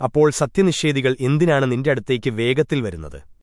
അപ്പോൾ സത്യനിഷേധികൾ എന്തിനാണ് നിന്റെ അടുത്തേക്ക് വേഗത്തിൽ വരുന്നത്?